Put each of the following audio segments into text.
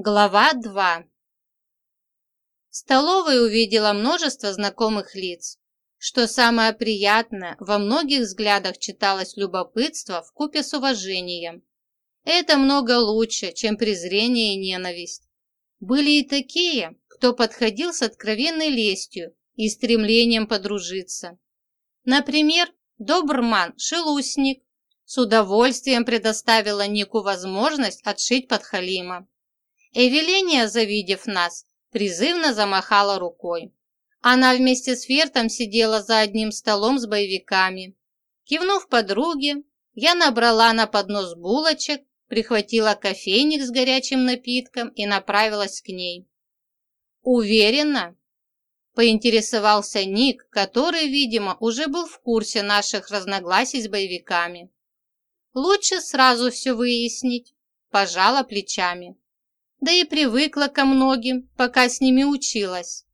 Глава 2 В столовой увидела множество знакомых лиц. Что самое приятное, во многих взглядах читалось любопытство в купе с уважением. Это много лучше, чем презрение и ненависть. Были и такие, кто подходил с откровенной лестью и стремлением подружиться. Например, добрман Шелусник с удовольствием предоставила Нику возможность отшить подхалима. Эвеления, завидев нас, призывно замахала рукой. Она вместе с Фертом сидела за одним столом с боевиками. Кивнув подруге, я набрала на поднос булочек, прихватила кофейник с горячим напитком и направилась к ней. «Уверена?» – поинтересовался Ник, который, видимо, уже был в курсе наших разногласий с боевиками. «Лучше сразу все выяснить», – пожала плечами да и привыкла ко многим, пока с ними училась.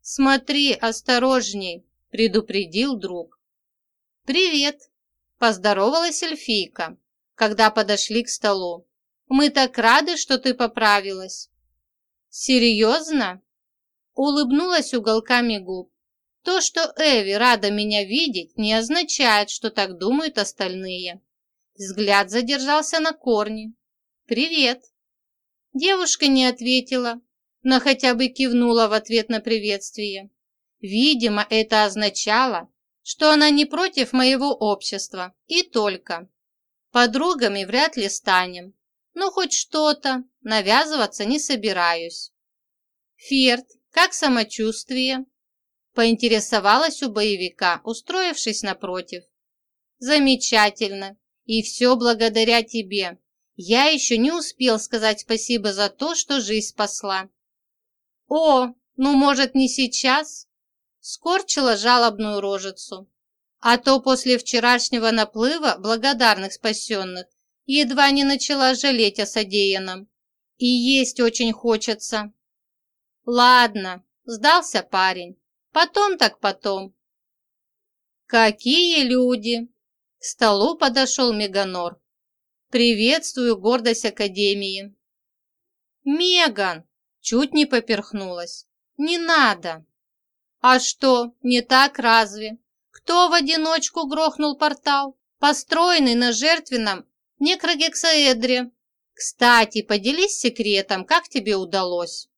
«Смотри, осторожней!» – предупредил друг. «Привет!» – поздоровалась эльфийка, когда подошли к столу. «Мы так рады, что ты поправилась!» «Серьезно?» – улыбнулась уголками губ. «То, что Эви рада меня видеть, не означает, что так думают остальные». Взгляд задержался на корне. «Привет!» Девушка не ответила, но хотя бы кивнула в ответ на приветствие. Видимо, это означало, что она не против моего общества, и только. Подругами вряд ли станем. Ну, хоть что-то, навязываться не собираюсь. Ферд, как самочувствие? Поинтересовалась у боевика, устроившись напротив. Замечательно, и все благодаря тебе. Я еще не успел сказать спасибо за то, что жизнь спасла. О, ну может не сейчас? Скорчила жалобную рожицу. А то после вчерашнего наплыва благодарных спасенных едва не начала жалеть о содеянном. И есть очень хочется. Ладно, сдался парень. Потом так потом. Какие люди! К столу подошел Меганор. «Приветствую гордость Академии!» «Меган!» Чуть не поперхнулась. «Не надо!» «А что, не так разве? Кто в одиночку грохнул портал, построенный на жертвенном некрогексаэдре? Кстати, поделись секретом, как тебе удалось?»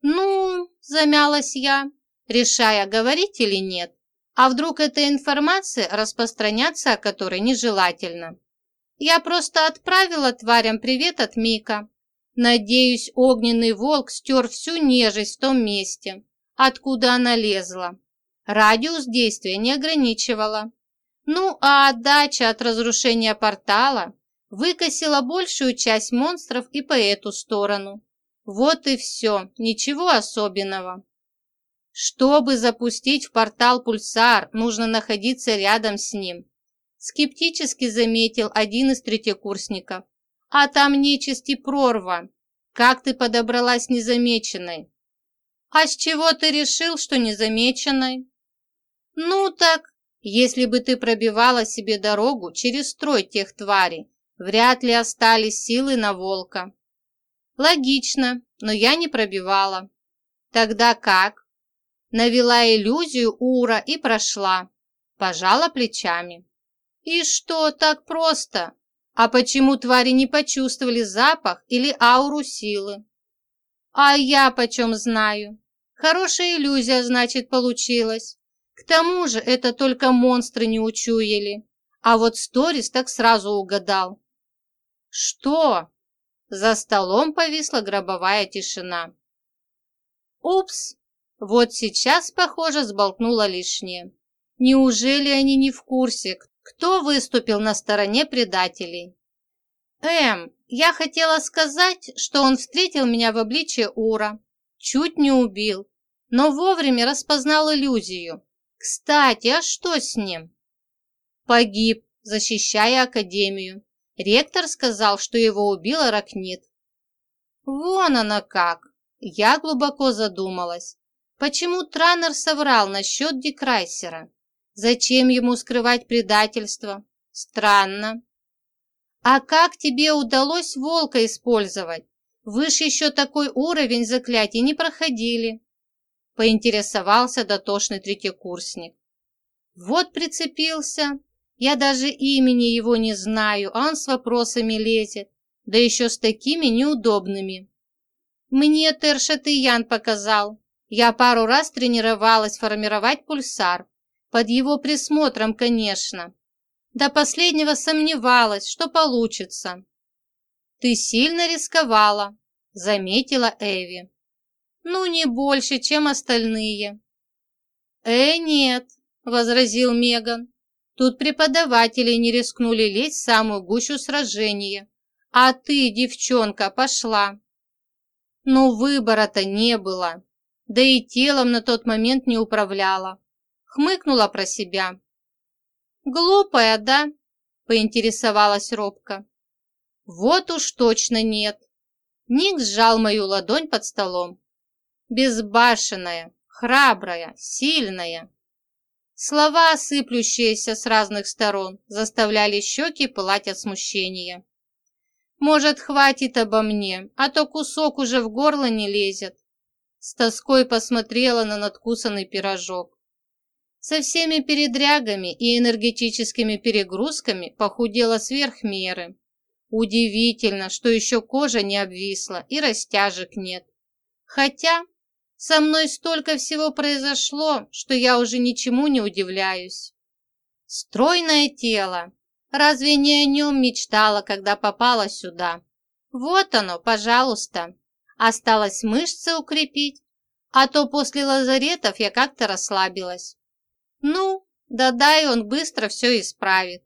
«Ну, замялась я, решая, говорить или нет. А вдруг эта информация распространяться о которой нежелательно?» Я просто отправила тварям привет от Мика. Надеюсь, огненный волк стер всю нежесть в том месте, откуда она лезла. Радиус действия не ограничивала. Ну, а отдача от разрушения портала выкосила большую часть монстров и по эту сторону. Вот и все, ничего особенного. Чтобы запустить в портал пульсар, нужно находиться рядом с ним скептически заметил один из третьекурсников. «А там нечисти прорва. Как ты подобралась незамеченной?» «А с чего ты решил, что незамеченной?» «Ну так, если бы ты пробивала себе дорогу через строй тех тварей, вряд ли остались силы на волка». «Логично, но я не пробивала». «Тогда как?» Навела иллюзию Ура и прошла. Пожала плечами. «И что, так просто? А почему твари не почувствовали запах или ауру силы?» «А я почем знаю? Хорошая иллюзия, значит, получилась. К тому же это только монстры не учуяли. А вот Сторис так сразу угадал». «Что?» За столом повисла гробовая тишина. «Упс! Вот сейчас, похоже, сболтнула лишнее. Неужели они не в курсе, кто выступил на стороне предателей? Эм, я хотела сказать, что он встретил меня в обличье Ура. Чуть не убил, но вовремя распознал иллюзию. Кстати, а что с ним? Погиб, защищая Академию. Ректор сказал, что его убила Ракнит. Вон она как. Я глубоко задумалась. Почему Транер соврал насчет Декрайсера? Зачем ему скрывать предательство? Странно. А как тебе удалось волка использовать? Вы ж еще такой уровень заклятий не проходили, поинтересовался дотошный третьекурсник. Вот прицепился. Я даже имени его не знаю, а он с вопросами лезет, да еще с такими неудобными. Мне Тершатыян показал. Я пару раз тренировалась формировать пульсар. Под его присмотром, конечно. До последнего сомневалась, что получится. «Ты сильно рисковала», — заметила Эви. «Ну, не больше, чем остальные». «Э, нет», — возразил Меган. «Тут преподаватели не рискнули лезть в самую гущу сражения. А ты, девчонка, пошла». «Ну, выбора-то не было. Да и телом на тот момент не управляла. Хмыкнула про себя». «Глупая, да?» – поинтересовалась робко. Вот уж точно нет. Ник сжал мою ладонь под столом. Безбашенная, храбрая, сильная. Слова, сыплющиеся с разных сторон, заставляли щеки пылать от смущения. Может, хватит обо мне, а то кусок уже в горло не лезет. С тоской посмотрела на надкусанный пирожок. Со всеми передрягами и энергетическими перегрузками похудела сверх меры. Удивительно, что еще кожа не обвисла и растяжек нет. Хотя со мной столько всего произошло, что я уже ничему не удивляюсь. Стройное тело. Разве не о нем мечтала, когда попала сюда? Вот оно, пожалуйста. Осталось мышцы укрепить, а то после лазаретов я как-то расслабилась. Ну, да дай он быстро все исправит.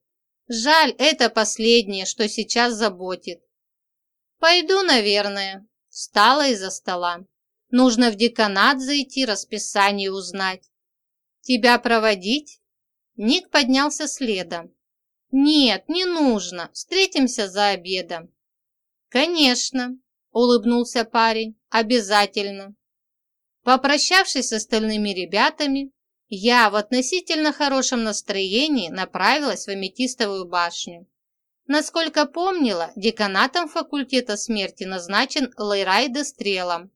Жаль, это последнее, что сейчас заботит. Пойду, наверное. Встала из-за стола. Нужно в деканат зайти, расписание узнать. Тебя проводить? Ник поднялся следом. Нет, не нужно. Встретимся за обедом. Конечно, улыбнулся парень. Обязательно. Попрощавшись с остальными ребятами, я в относительно хорошем настроении направилась в Аметистовую башню. Насколько помнила, деканатом факультета смерти назначен Лейрайда Стрелом.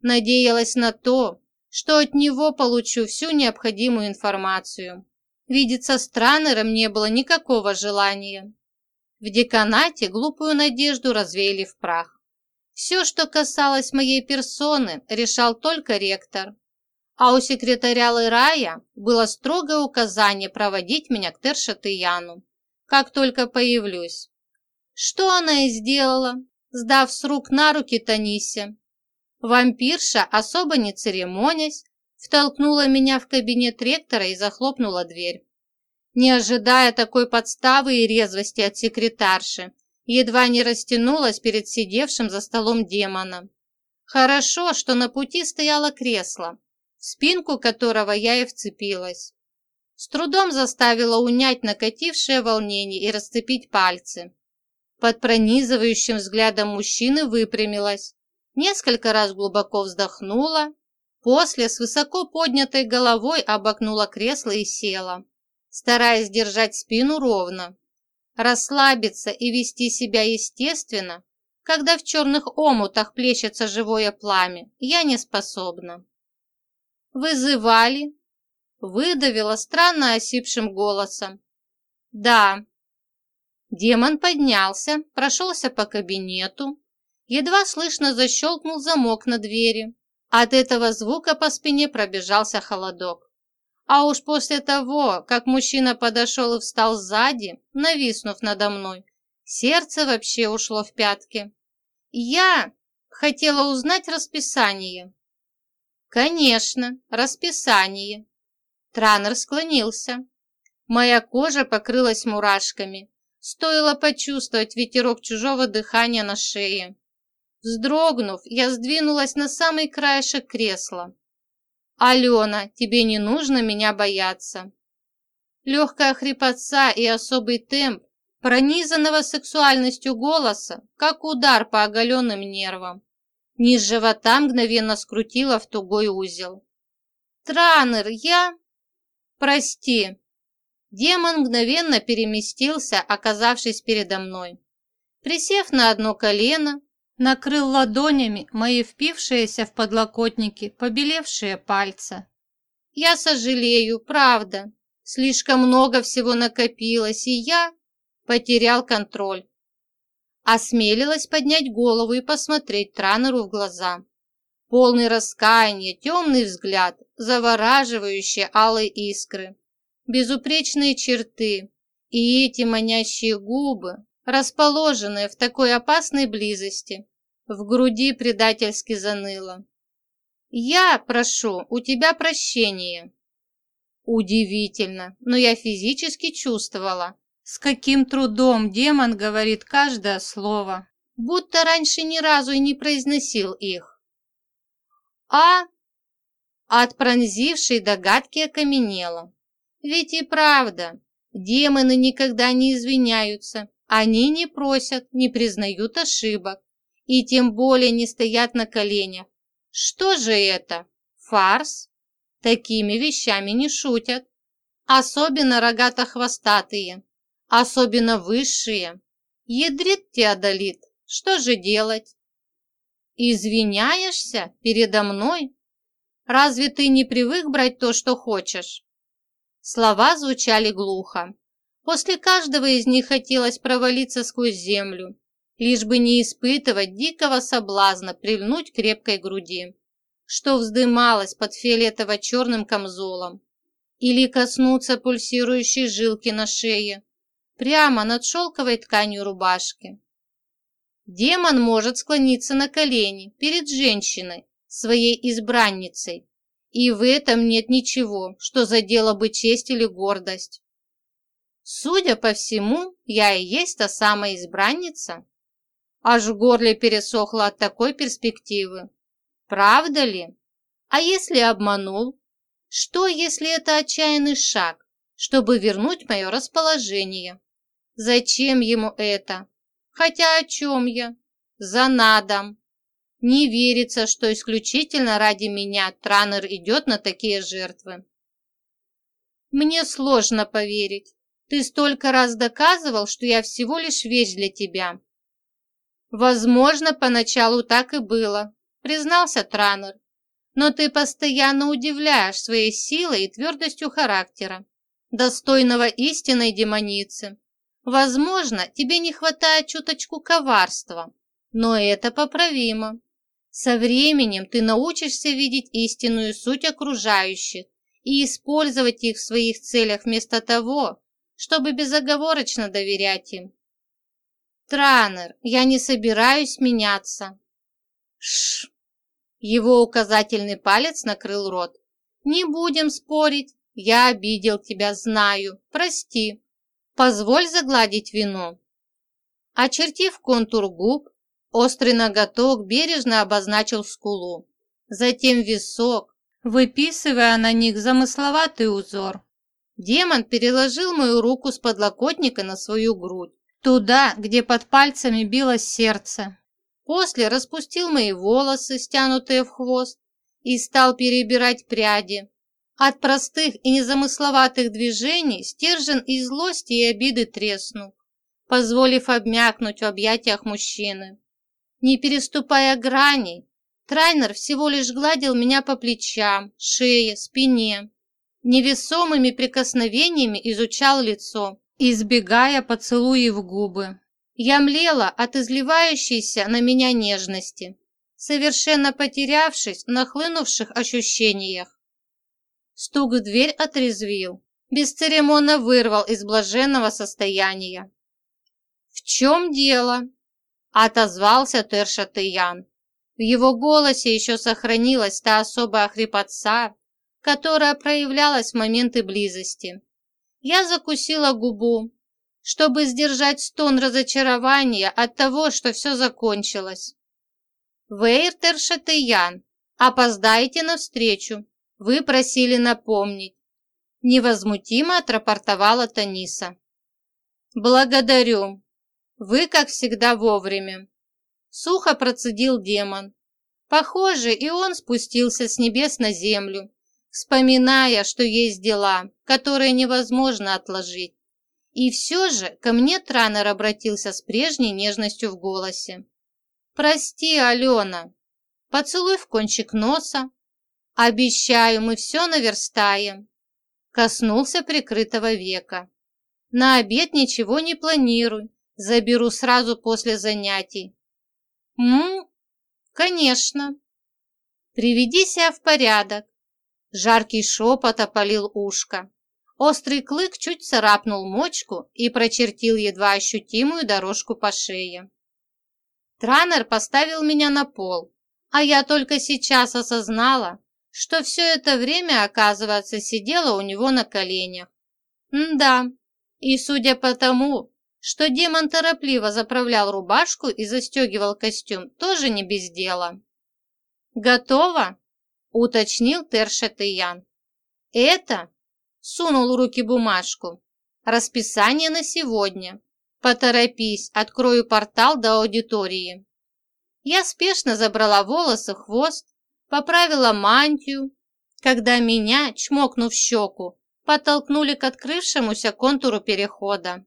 Надеялась на то, что от него получу всю необходимую информацию. Видеться с Транером не было никакого желания. В деканате глупую надежду развеяли в прах. Все, что касалось моей персоны, решал только ректор а у секретаря Лырая было строгое указание проводить меня к Тершатыяну, как только появлюсь. Что она и сделала, сдав с рук на руки Танисе. Вампирша, особо не церемонясь, втолкнула меня в кабинет ректора и захлопнула дверь. Не ожидая такой подставы и резвости от секретарши, едва не растянулась перед сидевшим за столом демоном. Хорошо, что на пути стояло кресло, спинку которого я и вцепилась. С трудом заставила унять накатившее волнение и расцепить пальцы. Под пронизывающим взглядом мужчины выпрямилась, несколько раз глубоко вздохнула, после с высоко поднятой головой обогнула кресло и села, стараясь держать спину ровно. Расслабиться и вести себя естественно, когда в черных омутах плещется живое пламя, я не способна. «Вызывали?» Выдавила странно осипшим голосом. «Да». Демон поднялся, прошелся по кабинету. Едва слышно защелкнул замок на двери. От этого звука по спине пробежался холодок. А уж после того, как мужчина подошел и встал сзади, нависнув надо мной, сердце вообще ушло в пятки. Я хотела узнать расписание. «Конечно, расписание». Транер склонился. Моя кожа покрылась мурашками. Стоило почувствовать ветерок чужого дыхания на шее. Вздрогнув, я сдвинулась на самый краешек кресла. «Алена, тебе не нужно меня бояться». Легкая хрипотца и особый темп, пронизанного сексуальностью голоса, как удар по оголенным нервам. Низ живота мгновенно скрутила в тугой узел. «Транер, я...» «Прости». Демон мгновенно переместился, оказавшись передо мной. Присев на одно колено, накрыл ладонями мои впившиеся в подлокотники побелевшие пальцы. «Я сожалею, правда. Слишком много всего накопилось, и я потерял контроль». Осмелилась поднять голову и посмотреть Транеру в глаза. Полный раскаяния, темный взгляд, завораживающие алые искры, безупречные черты и эти манящие губы, расположенные в такой опасной близости, в груди предательски заныло. «Я прошу у тебя прощения». Удивительно, но я физически чувствовала, с каким трудом демон говорит каждое слово, будто раньше ни разу и не произносил их. А от пронзившей догадки окаменела. Ведь и правда, демоны никогда не извиняются, они не просят, не признают ошибок и тем более не стоят на коленях. Что же это? Фарс? Такими вещами не шутят. Особенно рогато-хвостатые, особенно высшие. Ядрит Теодолит, что же делать? Извиняешься передо мной? Разве ты не привык брать то, что хочешь? Слова звучали глухо. После каждого из них хотелось провалиться сквозь землю, лишь бы не испытывать дикого соблазна прильнуть крепкой груди, что вздымалась под фиолетово-черным камзолом, или коснуться пульсирующей жилки на шее, прямо над шелковой тканью рубашки. Демон может склониться на колени перед женщиной, своей избранницей, и в этом нет ничего, что задело бы честь или гордость. Судя по всему, я и есть та самая избранница. Аж в горле пересохло от такой перспективы. Правда ли? А если обманул? Что, если это отчаянный шаг, чтобы вернуть мое расположение? Зачем ему это? Хотя о чем я? За надом. Не верится, что исключительно ради меня Транер идет на такие жертвы. Мне сложно поверить. Ты столько раз доказывал, что я всего лишь вещь для тебя. Возможно, поначалу так и было, признался Транер. Но ты постоянно удивляешь своей силой и твердостью характера, достойного истинной демоницы. Возможно, тебе не хватает чуточку коварства, но это поправимо. Со временем ты научишься видеть истинную суть окружающих и использовать их в своих целях вместо того, чтобы безоговорочно доверять им. Транер, я не собираюсь меняться. Шш. Его указательный палец накрыл рот. Не будем спорить. Я обидел тебя, знаю. Прости. Позволь загладить вину. Очертив контур губ, Острый ноготок бережно обозначил скулу, затем висок, выписывая на них замысловатый узор. Демон переложил мою руку с подлокотника на свою грудь, туда, где под пальцами билось сердце. После распустил мои волосы, стянутые в хвост, и стал перебирать пряди. От простых и незамысловатых движений стержен и злости и обиды треснул, позволив обмякнуть в объятиях мужчины. Не переступая граней, трайнер всего лишь гладил меня по плечам, шее, спине. Невесомыми прикосновениями изучал лицо, избегая поцелуи в губы. Я млела от изливающейся на меня нежности, совершенно потерявшись в нахлынувших ощущениях. Стук в дверь отрезвил, бесцеремонно вырвал из блаженного состояния. «В чем дело?» отозвался Тершатыян. В его голосе еще сохранилась та особая хрипотца, которая проявлялась в моменты близости. Я закусила губу, чтобы сдержать стон разочарования от того, что все закончилось. «Вейр Тершатыян, опоздаете на встречу. Вы просили напомнить». Невозмутимо отрапортовала Таниса. «Благодарю», вы, как всегда, вовремя. Сухо процедил демон. Похоже, и он спустился с небес на землю, вспоминая, что есть дела, которые невозможно отложить. И все же ко мне Транер обратился с прежней нежностью в голосе. Прости, Алена. Поцелуй в кончик носа. Обещаю, мы все наверстаем. Коснулся прикрытого века. На обед ничего не планируй. Заберу сразу после занятий. М? Конечно. Приведи себя в порядок. Жаркий шепот опалил ушко. Острый клык чуть царапнул мочку и прочертил едва ощутимую дорожку по шее. Транер поставил меня на пол, а я только сейчас осознала, что все это время, оказывается, сидела у него на коленях. М да, и судя по тому, что демон торопливо заправлял рубашку и застегивал костюм, тоже не без дела. «Готово?» – уточнил Тершатыян. «Это?» – сунул руки бумажку. «Расписание на сегодня. «Поторопись, открою портал до аудитории». Я спешно забрала волосы, хвост, поправила мантию, когда меня, чмокнув щеку, подтолкнули к открывшемуся контуру перехода.